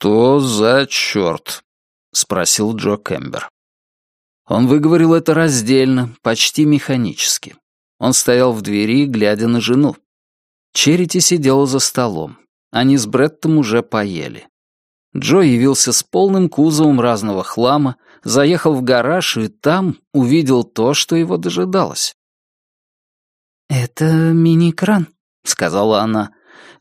«Что за черт?» — спросил Джо Кэмбер. Он выговорил это раздельно, почти механически. Он стоял в двери, глядя на жену. Черити сидела за столом. Они с Бреттом уже поели. Джо явился с полным кузовом разного хлама, заехал в гараж и там увидел то, что его дожидалось. «Это мини-кран», — сказала она.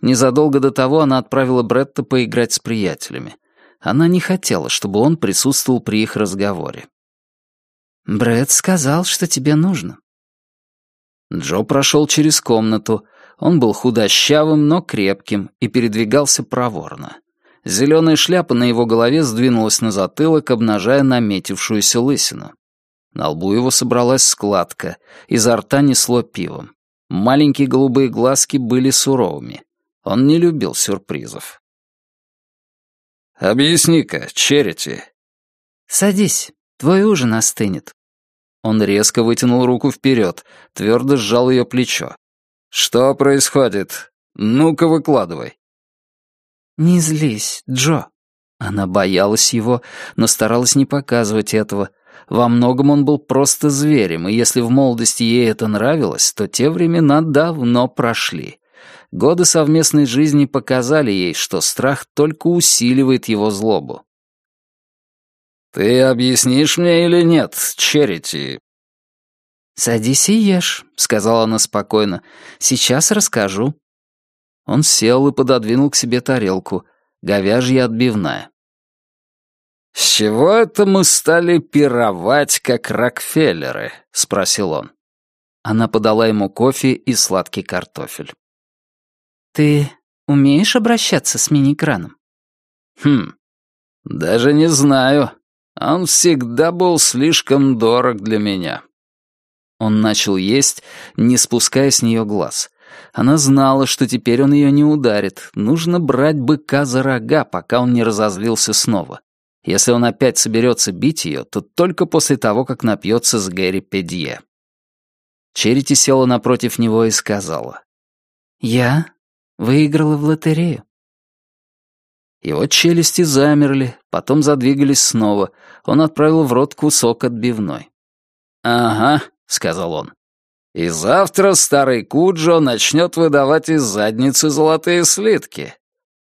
Незадолго до того она отправила Бретта поиграть с приятелями. Она не хотела, чтобы он присутствовал при их разговоре. Брэд сказал, что тебе нужно». Джо прошел через комнату. Он был худощавым, но крепким и передвигался проворно. Зеленая шляпа на его голове сдвинулась на затылок, обнажая наметившуюся лысину. На лбу его собралась складка, изо рта несло пивом. Маленькие голубые глазки были суровыми. Он не любил сюрпризов. «Объясни-ка, Черити». «Садись, твой ужин остынет». Он резко вытянул руку вперед, твердо сжал ее плечо. «Что происходит? Ну-ка, выкладывай». «Не злись, Джо». Она боялась его, но старалась не показывать этого. Во многом он был просто зверем, и если в молодости ей это нравилось, то те времена давно прошли. Годы совместной жизни показали ей, что страх только усиливает его злобу. «Ты объяснишь мне или нет, Черити?» «Садись и ешь», — сказала она спокойно. «Сейчас расскажу». Он сел и пододвинул к себе тарелку. Говяжья отбивная. «С чего это мы стали пировать, как Рокфеллеры?» — спросил он. Она подала ему кофе и сладкий картофель. «Ты умеешь обращаться с мини-краном?» «Хм, даже не знаю. Он всегда был слишком дорог для меня». Он начал есть, не спуская с нее глаз. Она знала, что теперь он ее не ударит. Нужно брать быка за рога, пока он не разозлился снова. Если он опять соберется бить ее, то только после того, как напьется с Гэри Педье. Черити села напротив него и сказала. «Я выиграла в лотерею». Его челюсти замерли, потом задвигались снова. Он отправил в рот кусок отбивной. «Ага», — сказал он. «И завтра старый Куджо начнет выдавать из задницы золотые слитки».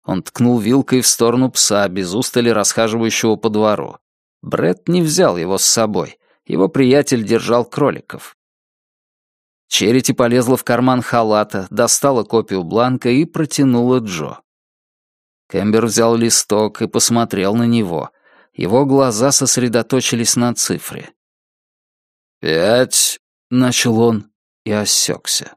Он ткнул вилкой в сторону пса, без устали расхаживающего по двору. Бред не взял его с собой. Его приятель держал кроликов. Черити полезла в карман халата, достала копию бланка и протянула Джо. Кэмбер взял листок и посмотрел на него. Его глаза сосредоточились на цифре. «Пять», — начал он и осекся.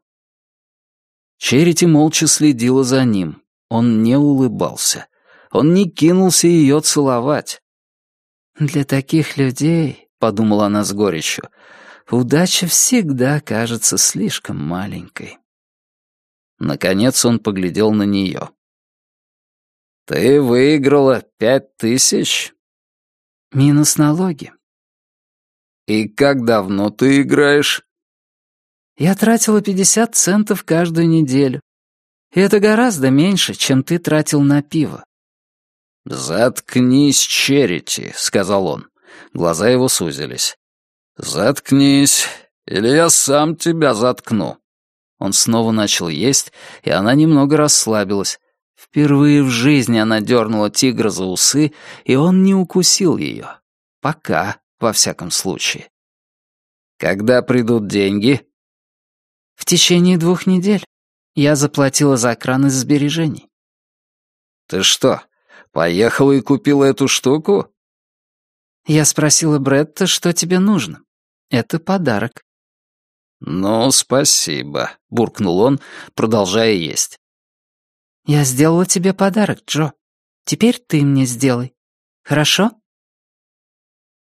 Черити молча следила за ним. Он не улыбался. Он не кинулся ее целовать. «Для таких людей», — подумала она с горечью, — «удача всегда кажется слишком маленькой». Наконец он поглядел на нее. «Ты выиграла пять тысяч?» «Минус налоги». «И как давно ты играешь?» «Я тратила пятьдесят центов каждую неделю. И это гораздо меньше, чем ты тратил на пиво». «Заткнись, Черити», — сказал он. Глаза его сузились. «Заткнись, или я сам тебя заткну». Он снова начал есть, и она немного расслабилась. Впервые в жизни она дернула тигра за усы, и он не укусил ее. Пока, во всяком случае. «Когда придут деньги?» «В течение двух недель. Я заплатила за кран из сбережений». «Ты что, поехала и купила эту штуку?» Я спросила Бретта, что тебе нужно. Это подарок. «Ну, спасибо», — буркнул он, продолжая есть. «Я сделала тебе подарок, Джо. Теперь ты мне сделай. Хорошо?»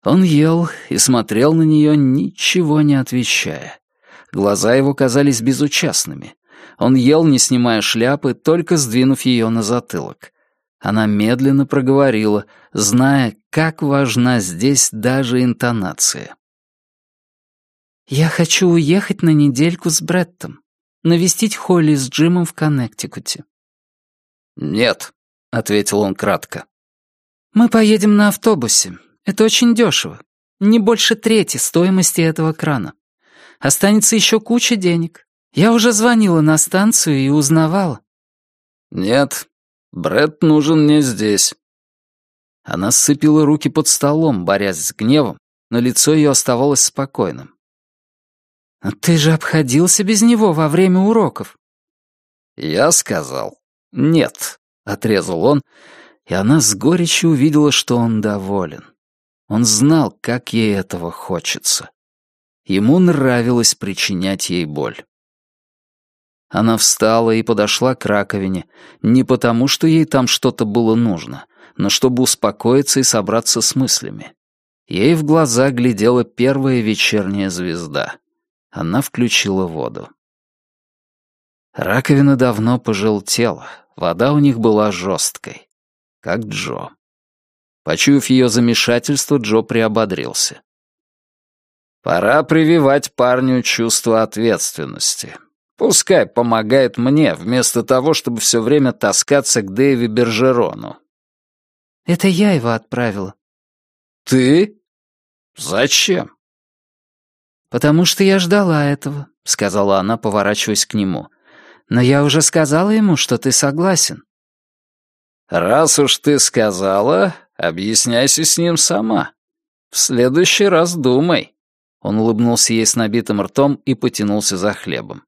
Он ел и смотрел на нее, ничего не отвечая. Глаза его казались безучастными. Он ел, не снимая шляпы, только сдвинув ее на затылок. Она медленно проговорила, зная, как важна здесь даже интонация. «Я хочу уехать на недельку с Бреттом, навестить Холли с Джимом в Коннектикуте». «Нет», — ответил он кратко. «Мы поедем на автобусе. Это очень дешево. Не больше трети стоимости этого крана. Останется еще куча денег. Я уже звонила на станцию и узнавала». «Нет, Бред нужен мне здесь». Она сцепила руки под столом, борясь с гневом, но лицо ее оставалось спокойным. «Ты же обходился без него во время уроков». «Я сказал нет», — отрезал он, и она с горечью увидела, что он доволен. Он знал, как ей этого хочется. Ему нравилось причинять ей боль. Она встала и подошла к раковине, не потому, что ей там что-то было нужно, но чтобы успокоиться и собраться с мыслями. Ей в глаза глядела первая вечерняя звезда. Она включила воду. Раковина давно пожелтела, вода у них была жесткой, как Джо. Почуяв ее замешательство, Джо приободрился. «Пора прививать парню чувство ответственности. Пускай помогает мне, вместо того, чтобы все время таскаться к Дэйви Бержерону». «Это я его отправила». «Ты? Зачем?» «Потому что я ждала этого», — сказала она, поворачиваясь к нему. «Но я уже сказала ему, что ты согласен». «Раз уж ты сказала, объясняйся с ним сама. В следующий раз думай». Он улыбнулся ей с набитым ртом и потянулся за хлебом.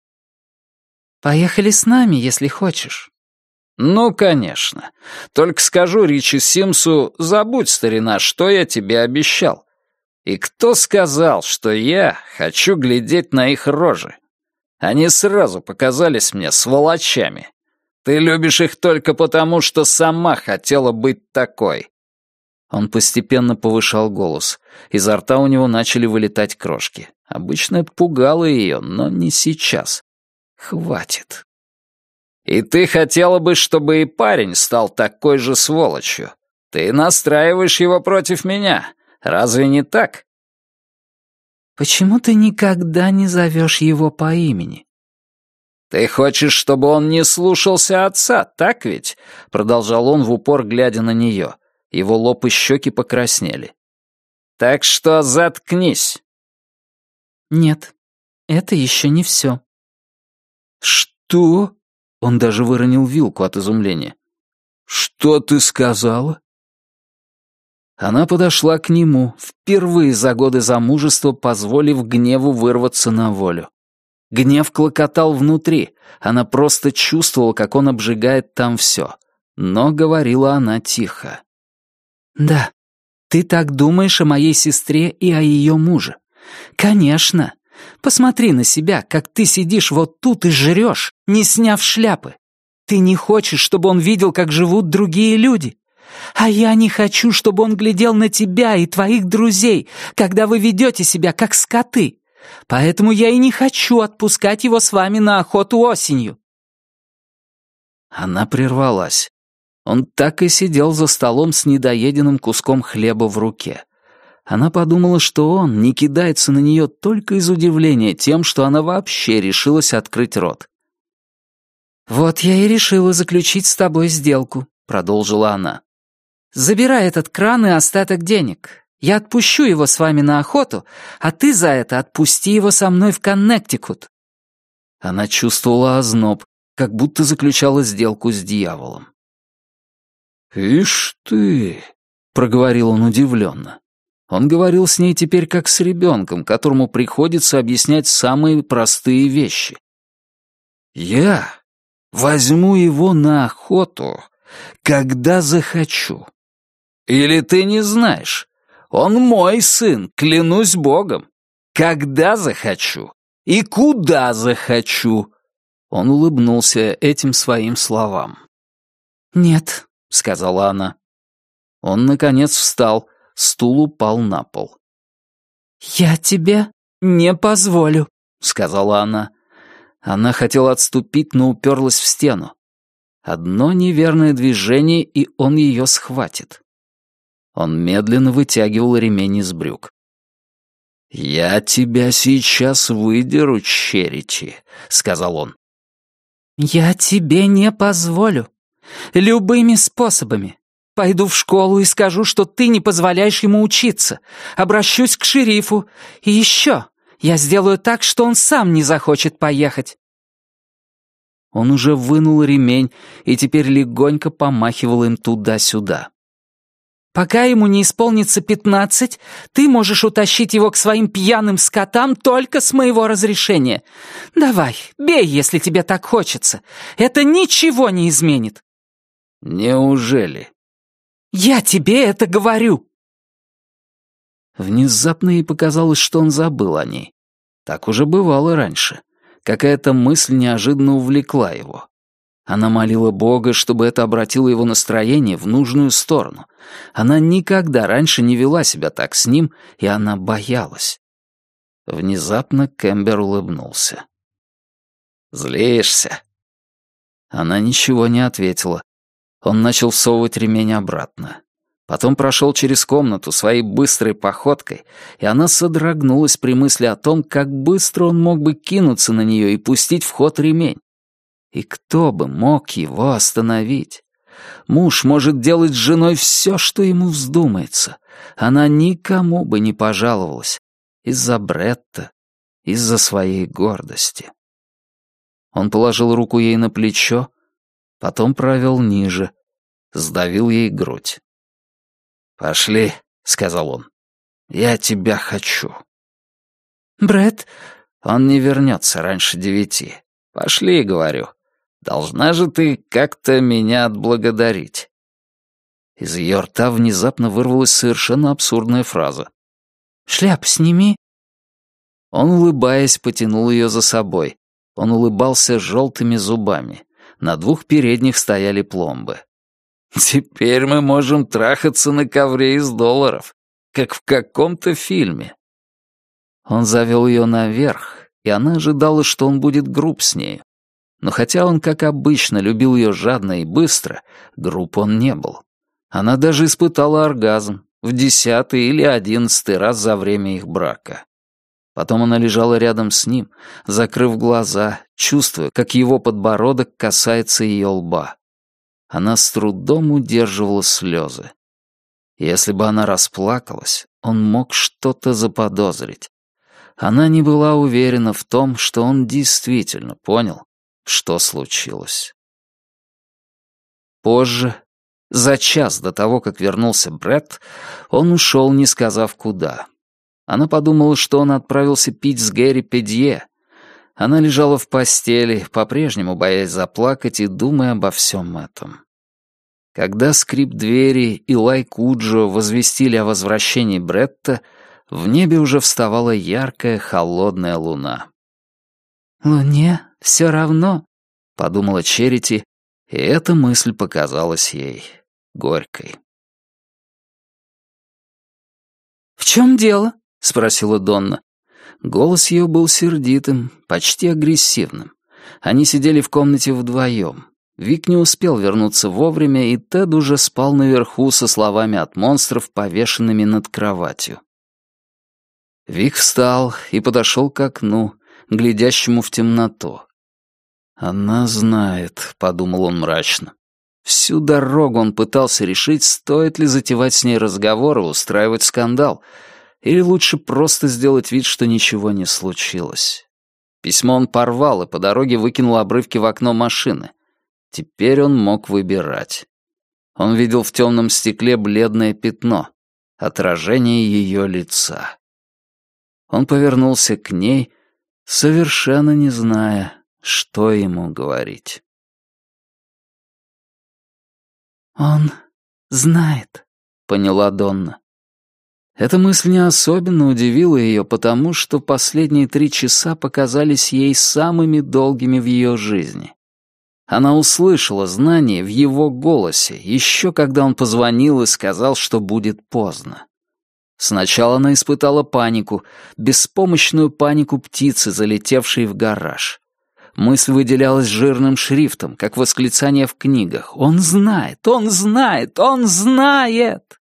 «Поехали с нами, если хочешь». «Ну, конечно. Только скажу Ричи Симсу, забудь, старина, что я тебе обещал. И кто сказал, что я хочу глядеть на их рожи? Они сразу показались мне сволочами. Ты любишь их только потому, что сама хотела быть такой». Он постепенно повышал голос. Изо рта у него начали вылетать крошки. Обычно это пугало ее, но не сейчас. Хватит. И ты хотела бы, чтобы и парень стал такой же сволочью. Ты настраиваешь его против меня. Разве не так? Почему ты никогда не зовешь его по имени? «Ты хочешь, чтобы он не слушался отца, так ведь?» Продолжал он в упор, глядя на нее. Его лоб и щеки покраснели. «Так что заткнись!» «Нет, это еще не все». «Что?» Он даже выронил вилку от изумления. «Что ты сказала?» Она подошла к нему, впервые за годы замужества позволив гневу вырваться на волю. Гнев клокотал внутри, она просто чувствовала, как он обжигает там все. Но говорила она тихо. «Да, ты так думаешь о моей сестре и о ее муже. Конечно. Посмотри на себя, как ты сидишь вот тут и жрешь, не сняв шляпы. Ты не хочешь, чтобы он видел, как живут другие люди. А я не хочу, чтобы он глядел на тебя и твоих друзей, когда вы ведете себя как скоты. Поэтому я и не хочу отпускать его с вами на охоту осенью». Она прервалась. Он так и сидел за столом с недоеденным куском хлеба в руке. Она подумала, что он не кидается на нее только из удивления тем, что она вообще решилась открыть рот. «Вот я и решила заключить с тобой сделку», — продолжила она. «Забирай этот кран и остаток денег. Я отпущу его с вами на охоту, а ты за это отпусти его со мной в Коннектикут». Она чувствовала озноб, как будто заключала сделку с дьяволом. «Ишь ты!» — проговорил он удивленно. Он говорил с ней теперь как с ребенком, которому приходится объяснять самые простые вещи. «Я возьму его на охоту, когда захочу. Или ты не знаешь, он мой сын, клянусь богом. Когда захочу и куда захочу. Он улыбнулся этим своим словам. «Нет», — сказала она. Он, наконец, встал, стул упал на пол. «Я тебе не позволю», — сказала она. Она хотела отступить, но уперлась в стену. Одно неверное движение, и он ее схватит. Он медленно вытягивал ремень из брюк. «Я тебя сейчас выдеру, Черити», — сказал он. «Я тебе не позволю. Любыми способами. Пойду в школу и скажу, что ты не позволяешь ему учиться. Обращусь к шерифу. И еще, я сделаю так, что он сам не захочет поехать». Он уже вынул ремень и теперь легонько помахивал им туда-сюда. «Пока ему не исполнится пятнадцать, ты можешь утащить его к своим пьяным скотам только с моего разрешения. Давай, бей, если тебе так хочется. Это ничего не изменит». «Неужели?» «Я тебе это говорю!» Внезапно ей показалось, что он забыл о ней. Так уже бывало раньше. Какая-то мысль неожиданно увлекла его. Она молила Бога, чтобы это обратило его настроение в нужную сторону. Она никогда раньше не вела себя так с ним, и она боялась. Внезапно Кэмбер улыбнулся. «Злишься?» Она ничего не ответила. Он начал всовывать ремень обратно. Потом прошел через комнату своей быстрой походкой, и она содрогнулась при мысли о том, как быстро он мог бы кинуться на нее и пустить в ход ремень. И кто бы мог его остановить? Муж может делать с женой все, что ему вздумается. Она никому бы не пожаловалась. Из-за Бретта, из-за своей гордости. Он положил руку ей на плечо, потом провел ниже, сдавил ей грудь. «Пошли», — сказал он. «Я тебя хочу». Бред, «Он не вернется раньше девяти. Пошли, — говорю. Должна же ты как-то меня отблагодарить». Из ее рта внезапно вырвалась совершенно абсурдная фраза. «Шляп сними». Он, улыбаясь, потянул ее за собой. Он улыбался желтыми зубами. На двух передних стояли пломбы. Теперь мы можем трахаться на ковре из долларов, как в каком-то фильме. Он завел ее наверх, и она ожидала, что он будет груб с нею. Но хотя он, как обычно, любил ее жадно и быстро, груб он не был. Она даже испытала оргазм в десятый или одиннадцатый раз за время их брака. Потом она лежала рядом с ним, закрыв глаза, чувствуя, как его подбородок касается ее лба. Она с трудом удерживала слезы. Если бы она расплакалась, он мог что-то заподозрить. Она не была уверена в том, что он действительно понял, что случилось. Позже, за час до того, как вернулся Бред, он ушел, не сказав куда. Она подумала, что он отправился пить с Гэри Педье. Она лежала в постели, по-прежнему боясь заплакать и думая обо всем этом. Когда скрип двери и лай Куджо возвестили о возвращении Бретта, в небе уже вставала яркая холодная луна. «Луне все равно», — подумала Черити, и эта мысль показалась ей горькой. «В чем дело?» — спросила Донна. Голос ее был сердитым, почти агрессивным. Они сидели в комнате вдвоем. Вик не успел вернуться вовремя, и Тед уже спал наверху со словами от монстров, повешенными над кроватью. Вик встал и подошел к окну, глядящему в темноту. «Она знает», — подумал он мрачно. Всю дорогу он пытался решить, стоит ли затевать с ней разговор и устраивать скандал, или лучше просто сделать вид, что ничего не случилось. Письмо он порвал и по дороге выкинул обрывки в окно машины — Теперь он мог выбирать. Он видел в темном стекле бледное пятно, отражение ее лица. Он повернулся к ней, совершенно не зная, что ему говорить. «Он знает», — поняла Донна. Эта мысль не особенно удивила ее, потому что последние три часа показались ей самыми долгими в ее жизни. Она услышала знание в его голосе, еще когда он позвонил и сказал, что будет поздно. Сначала она испытала панику, беспомощную панику птицы, залетевшей в гараж. Мысль выделялась жирным шрифтом, как восклицание в книгах. «Он знает! Он знает! Он знает!»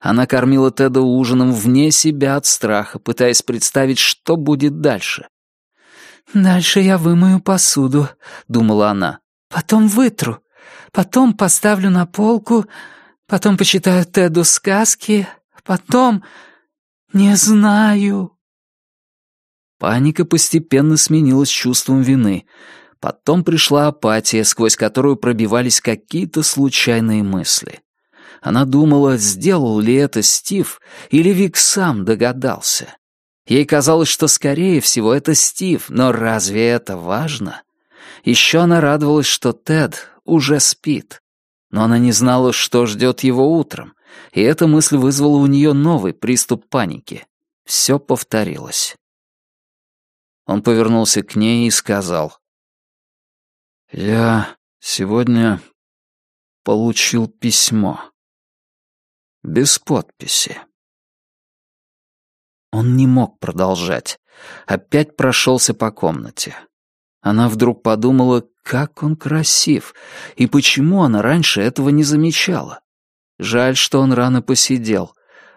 Она кормила Теда ужином вне себя от страха, пытаясь представить, что будет дальше. «Дальше я вымою посуду», — думала она. «Потом вытру. Потом поставлю на полку. Потом почитаю Теду сказки. Потом... Не знаю. Паника постепенно сменилась чувством вины. Потом пришла апатия, сквозь которую пробивались какие-то случайные мысли. Она думала, сделал ли это Стив, или Вик сам догадался. Ей казалось, что, скорее всего, это Стив, но разве это важно? Еще она радовалась, что Тед уже спит. Но она не знала, что ждет его утром, и эта мысль вызвала у нее новый приступ паники. Все повторилось. Он повернулся к ней и сказал. «Я сегодня получил письмо. Без подписи». Он не мог продолжать. Опять прошелся по комнате. Она вдруг подумала, как он красив, и почему она раньше этого не замечала. Жаль, что он рано посидел.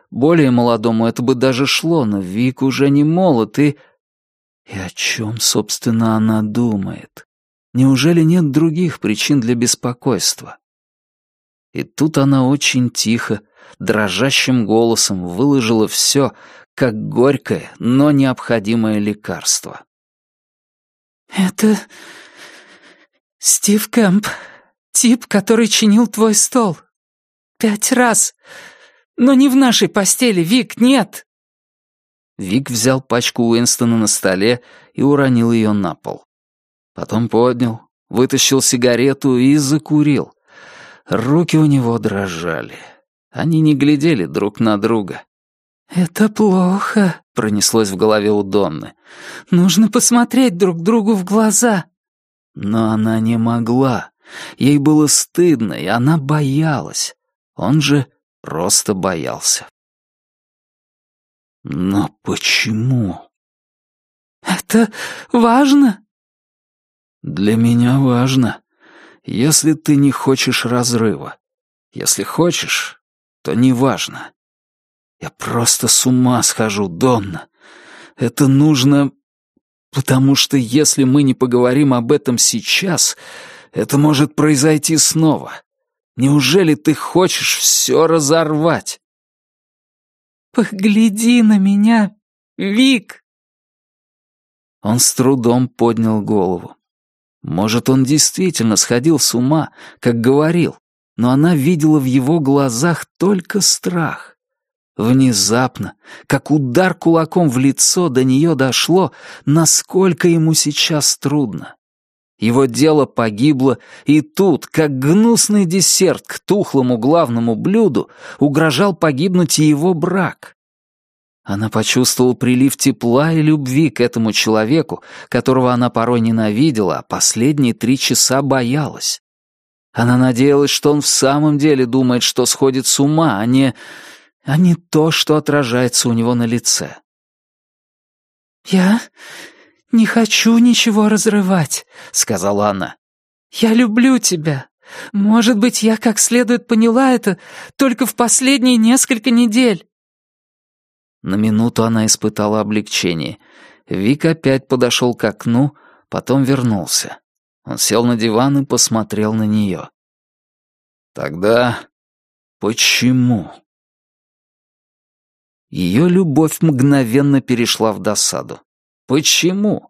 Более молодому это бы даже шло, но Вик уже не молод, и... И о чем, собственно, она думает? Неужели нет других причин для беспокойства? И тут она очень тихо, дрожащим голосом выложила все, как горькое, но необходимое лекарство. «Это Стив Кэмп, тип, который чинил твой стол. Пять раз. Но не в нашей постели, Вик, нет!» Вик взял пачку Уинстона на столе и уронил ее на пол. Потом поднял, вытащил сигарету и закурил. Руки у него дрожали. Они не глядели друг на друга. «Это плохо», — пронеслось в голове у Донны. «Нужно посмотреть друг другу в глаза». Но она не могла. Ей было стыдно, и она боялась. Он же просто боялся. Но почему? «Это важно?» «Для меня важно. Если ты не хочешь разрыва. Если хочешь, то не важно. Я просто с ума схожу, Донна. Это нужно... Потому что если мы не поговорим об этом сейчас, это может произойти снова. Неужели ты хочешь все разорвать? «Погляди на меня, Вик!» Он с трудом поднял голову. Может, он действительно сходил с ума, как говорил, но она видела в его глазах только страх. Внезапно, как удар кулаком в лицо, до нее дошло, насколько ему сейчас трудно. Его дело погибло, и тут, как гнусный десерт к тухлому главному блюду, угрожал погибнуть и его брак. Она почувствовала прилив тепла и любви к этому человеку, которого она порой ненавидела, а последние три часа боялась. Она надеялась, что он в самом деле думает, что сходит с ума, а не а не то, что отражается у него на лице. «Я не хочу ничего разрывать», — сказала она. «Я люблю тебя. Может быть, я как следует поняла это только в последние несколько недель». На минуту она испытала облегчение. Вик опять подошел к окну, потом вернулся. Он сел на диван и посмотрел на нее. «Тогда почему?» Ее любовь мгновенно перешла в досаду. Почему?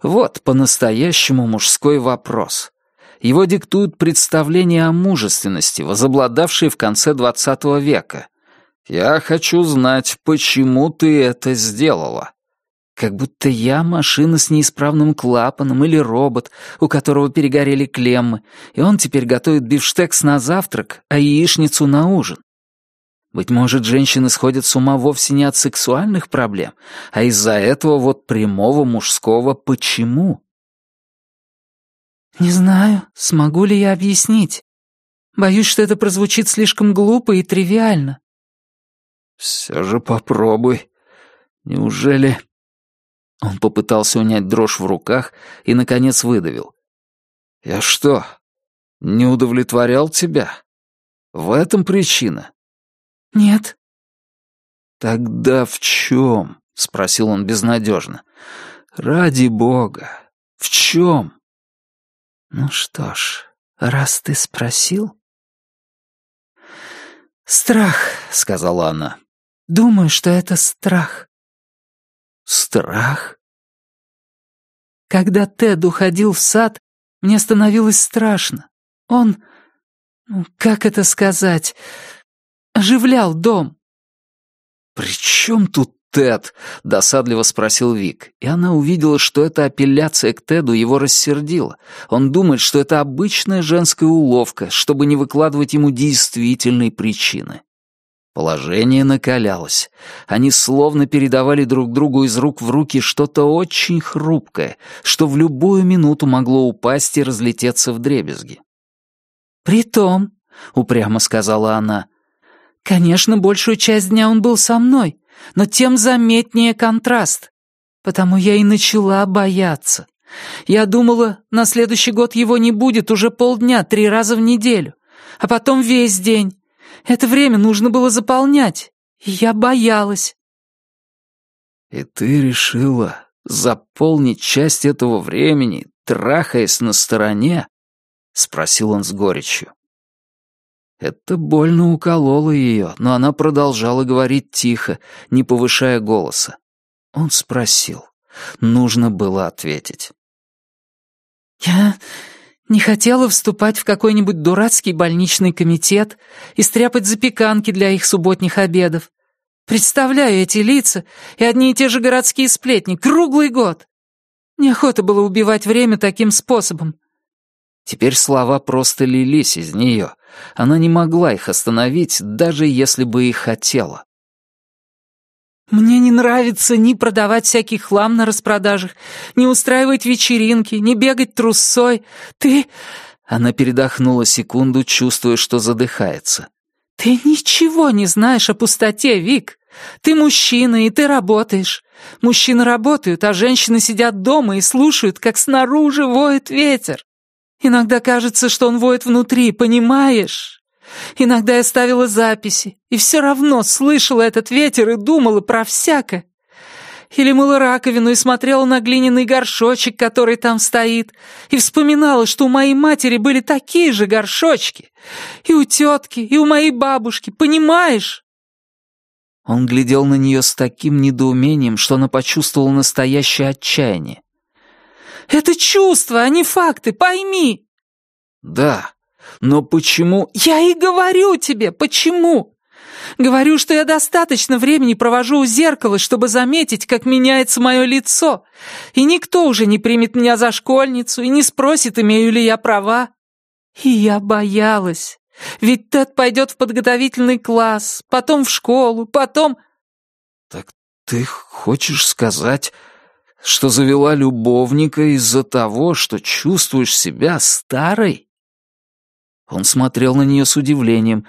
Вот по-настоящему мужской вопрос. Его диктуют представления о мужественности, возобладавшие в конце XX века. Я хочу знать, почему ты это сделала. Как будто я машина с неисправным клапаном или робот, у которого перегорели клеммы, и он теперь готовит бифштекс на завтрак, а яичницу на ужин. Быть может, женщины сходят с ума вовсе не от сексуальных проблем, а из-за этого вот прямого мужского «почему». «Не знаю, смогу ли я объяснить. Боюсь, что это прозвучит слишком глупо и тривиально». «Все же попробуй. Неужели...» Он попытался унять дрожь в руках и, наконец, выдавил. «Я что, не удовлетворял тебя? В этом причина?» «Нет». «Тогда в чем?» — спросил он безнадежно. «Ради бога, в чем?» «Ну что ж, раз ты спросил...» «Страх», — сказала она. «Думаю, что это страх». «Страх?» Когда Тед уходил в сад, мне становилось страшно. Он, ну, как это сказать, оживлял дом. «При чем тут Тед?» — досадливо спросил Вик, и она увидела, что эта апелляция к Теду его рассердила. Он думает, что это обычная женская уловка, чтобы не выкладывать ему действительной причины. Положение накалялось. Они словно передавали друг другу из рук в руки что-то очень хрупкое, что в любую минуту могло упасть и разлететься в дребезги. «Притом», — упрямо сказала она, — «конечно, большую часть дня он был со мной, но тем заметнее контраст. Потому я и начала бояться. Я думала, на следующий год его не будет уже полдня, три раза в неделю, а потом весь день, это время нужно было заполнять, и я боялась». «И ты решила заполнить часть этого времени, трахаясь на стороне?» — спросил он с горечью. Это больно укололо ее, но она продолжала говорить тихо, не повышая голоса. Он спросил. Нужно было ответить. «Я не хотела вступать в какой-нибудь дурацкий больничный комитет и стряпать запеканки для их субботних обедов. Представляю эти лица и одни и те же городские сплетни круглый год. Неохота было убивать время таким способом. Теперь слова просто лились из нее. Она не могла их остановить, даже если бы и хотела. Мне не нравится ни продавать всякий хлам на распродажах, ни устраивать вечеринки, ни бегать трусой. Ты...» Она передохнула секунду, чувствуя, что задыхается. «Ты ничего не знаешь о пустоте, Вик. Ты мужчина, и ты работаешь. Мужчины работают, а женщины сидят дома и слушают, как снаружи воет ветер. Иногда кажется, что он воет внутри, понимаешь? Иногда я ставила записи, и все равно слышала этот ветер и думала про всякое. Или мыла раковину и смотрела на глиняный горшочек, который там стоит, и вспоминала, что у моей матери были такие же горшочки. И у тетки, и у моей бабушки, понимаешь? Он глядел на нее с таким недоумением, что она почувствовала настоящее отчаяние. «Это чувства, а не факты, пойми!» «Да, но почему...» «Я и говорю тебе, почему!» Говорю, что я достаточно времени провожу у зеркала, чтобы заметить, как меняется мое лицо, и никто уже не примет меня за школьницу и не спросит, имею ли я права. И я боялась. Ведь Тед пойдет в подготовительный класс, потом в школу, потом... Так ты хочешь сказать, что завела любовника из-за того, что чувствуешь себя старой? Он смотрел на нее с удивлением,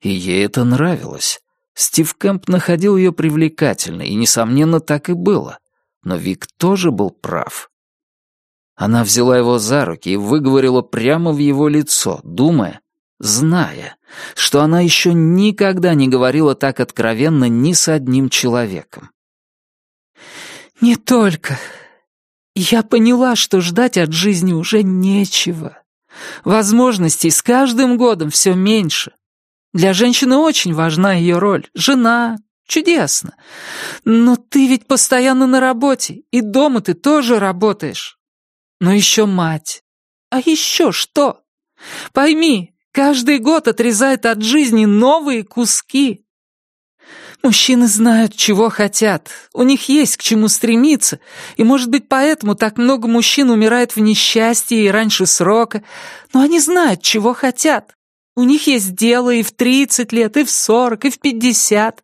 и ей это нравилось. Стив Кэмп находил ее привлекательной, и, несомненно, так и было. Но Вик тоже был прав. Она взяла его за руки и выговорила прямо в его лицо, думая, зная, что она еще никогда не говорила так откровенно ни с одним человеком. «Не только. Я поняла, что ждать от жизни уже нечего». Возможностей с каждым годом все меньше. Для женщины очень важна ее роль. Жена. Чудесно. Но ты ведь постоянно на работе, и дома ты тоже работаешь. Но еще мать. А еще что? Пойми, каждый год отрезает от жизни новые куски. Мужчины знают, чего хотят. У них есть к чему стремиться. И, может быть, поэтому так много мужчин умирает в несчастье и раньше срока. Но они знают, чего хотят. У них есть дело и в 30 лет, и в 40, и в 50.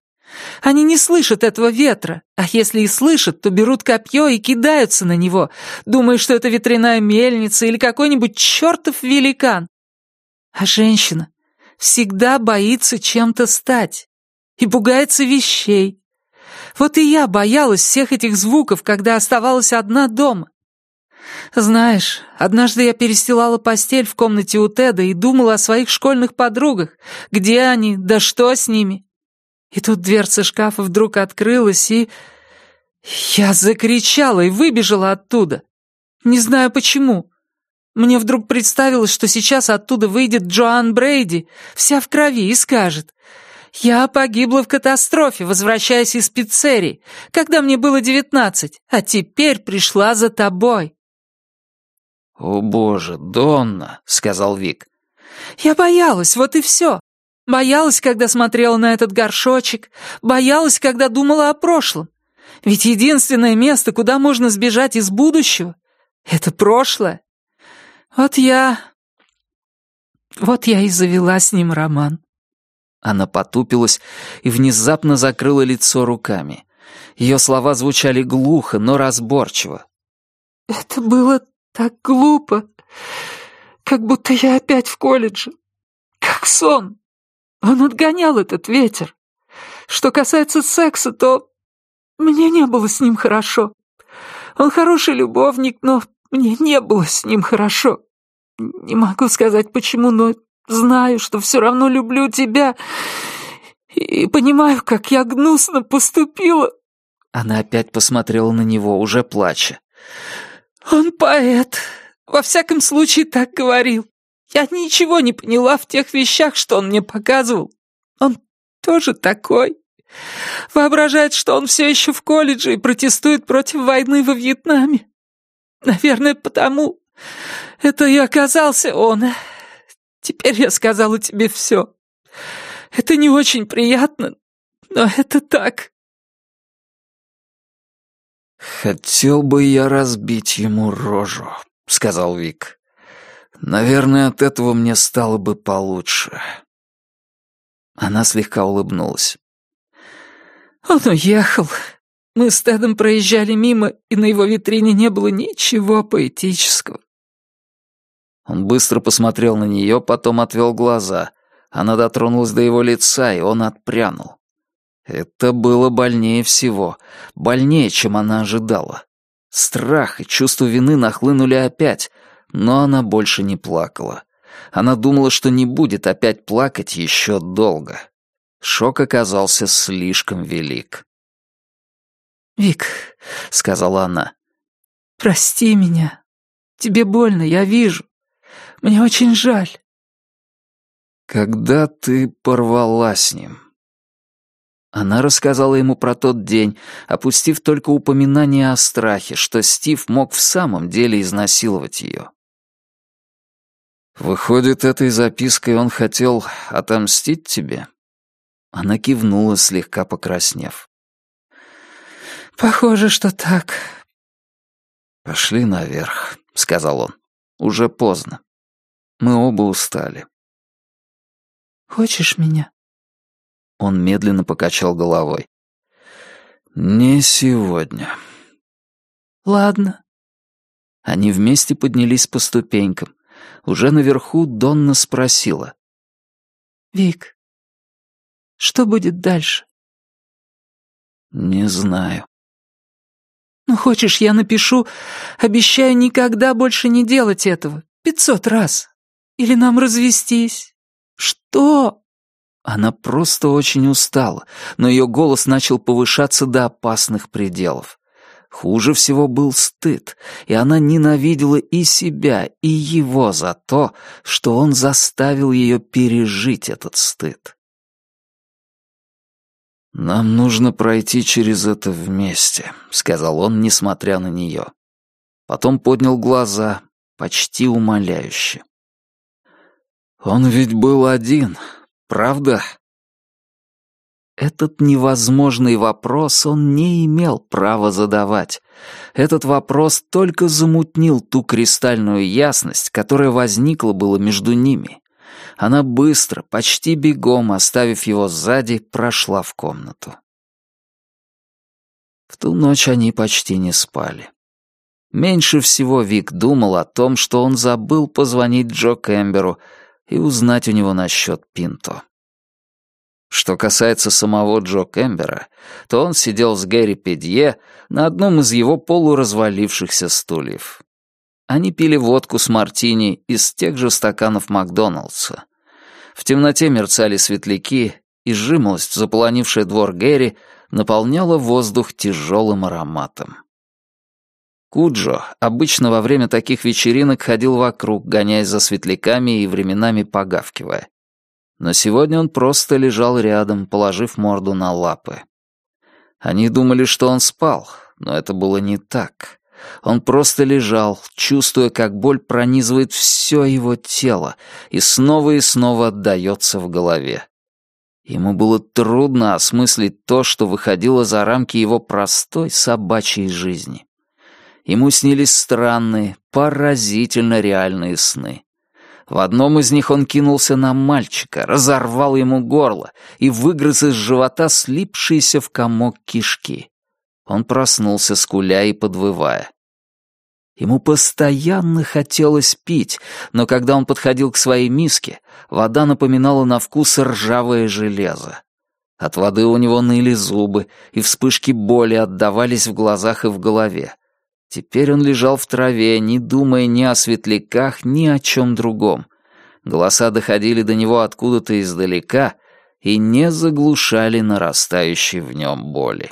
Они не слышат этого ветра, а если и слышат, то берут копье и кидаются на него, думая, что это ветряная мельница или какой-нибудь чертов великан. А женщина всегда боится чем-то стать и пугается вещей. Вот и я боялась всех этих звуков, когда оставалась одна дома. Знаешь, однажды я перестилала постель в комнате у Теда и думала о своих школьных подругах, где они, да что с ними. И тут дверца шкафа вдруг открылась, и... Я закричала и выбежала оттуда. Не знаю почему. Мне вдруг представилось, что сейчас оттуда выйдет Джоан Брейди, вся в крови, и скажет... «Я погибла в катастрофе, возвращаясь из пиццерии, когда мне было девятнадцать, а теперь пришла за тобой». «О боже, Донна», — сказал Вик. «Я боялась, вот и все. Боялась, когда смотрела на этот горшочек, боялась, когда думала о прошлом. Ведь единственное место, куда можно сбежать из будущего, — это прошлое. Вот я... Вот я и завела с ним роман». Она потупилась и внезапно закрыла лицо руками. Ее слова звучали глухо, но разборчиво. «Это было так глупо, как будто я опять в колледже. Как сон. Он отгонял этот ветер. Что касается секса, то мне не было с ним хорошо. Он хороший любовник, но мне не было с ним хорошо. Не могу сказать почему, но Знаю, что все равно люблю тебя и понимаю, как я гнусно поступила». Она опять посмотрела на него, уже плача. «Он поэт. Во всяком случае, так говорил. Я ничего не поняла в тех вещах, что он мне показывал. Он тоже такой. Воображает, что он все еще в колледже и протестует против войны во Вьетнаме. Наверное, потому это и оказался он. Теперь я сказала тебе все. Это не очень приятно, но это так. «Хотел бы я разбить ему рожу», — сказал Вик. «Наверное, от этого мне стало бы получше». Она слегка улыбнулась. «Он уехал. Мы с Тедом проезжали мимо, и на его витрине не было ничего поэтического. Он быстро посмотрел на нее, потом отвел глаза. Она дотронулась до его лица, и он отпрянул. Это было больнее всего, больнее, чем она ожидала. Страх и чувство вины нахлынули опять, но она больше не плакала. Она думала, что не будет опять плакать еще долго. Шок оказался слишком велик. «Вик», — сказала она, — «прости меня. Тебе больно, я вижу. Мне очень жаль». «Когда ты порвала с ним?» Она рассказала ему про тот день, опустив только упоминание о страхе, что Стив мог в самом деле изнасиловать ее. «Выходит, этой запиской он хотел отомстить тебе?» Она кивнула, слегка покраснев. «Похоже, что так». «Пошли наверх», — сказал он. «Уже поздно». Мы оба устали. «Хочешь меня?» Он медленно покачал головой. «Не сегодня». «Ладно». Они вместе поднялись по ступенькам. Уже наверху Донна спросила. «Вик, что будет дальше?» «Не знаю». «Ну, хочешь, я напишу, обещаю никогда больше не делать этого, пятьсот раз?» Или нам развестись? Что?» Она просто очень устала, но ее голос начал повышаться до опасных пределов. Хуже всего был стыд, и она ненавидела и себя, и его за то, что он заставил ее пережить этот стыд. «Нам нужно пройти через это вместе», — сказал он, несмотря на нее. Потом поднял глаза, почти умоляюще. Он ведь был один, правда? Этот невозможный вопрос он не имел права задавать. Этот вопрос только замутнил ту кристальную ясность, которая возникла было между ними. Она быстро, почти бегом, оставив его сзади, прошла в комнату. В ту ночь они почти не спали. Меньше всего Вик думал о том, что он забыл позвонить Джо Кэмберу, и узнать у него насчет Пинто. Что касается самого Джо Кэмбера, то он сидел с Гэри Педье на одном из его полуразвалившихся стульев. Они пили водку с мартини из тех же стаканов Макдоналдса. В темноте мерцали светляки, и жимолость, заполонившая двор Гэри, наполняла воздух тяжелым ароматом. Куджо обычно во время таких вечеринок ходил вокруг, гоняясь за светляками и временами погавкивая. Но сегодня он просто лежал рядом, положив морду на лапы. Они думали, что он спал, но это было не так. Он просто лежал, чувствуя, как боль пронизывает все его тело и снова и снова отдается в голове. Ему было трудно осмыслить то, что выходило за рамки его простой собачьей жизни. Ему снились странные, поразительно реальные сны. В одном из них он кинулся на мальчика, разорвал ему горло и выгрыз из живота слипшиеся в комок кишки. Он проснулся, скуля и подвывая. Ему постоянно хотелось пить, но когда он подходил к своей миске, вода напоминала на вкус ржавое железо. От воды у него ныли зубы, и вспышки боли отдавались в глазах и в голове. Теперь он лежал в траве, не думая ни о светляках, ни о чем другом. Голоса доходили до него откуда-то издалека и не заглушали нарастающей в нем боли.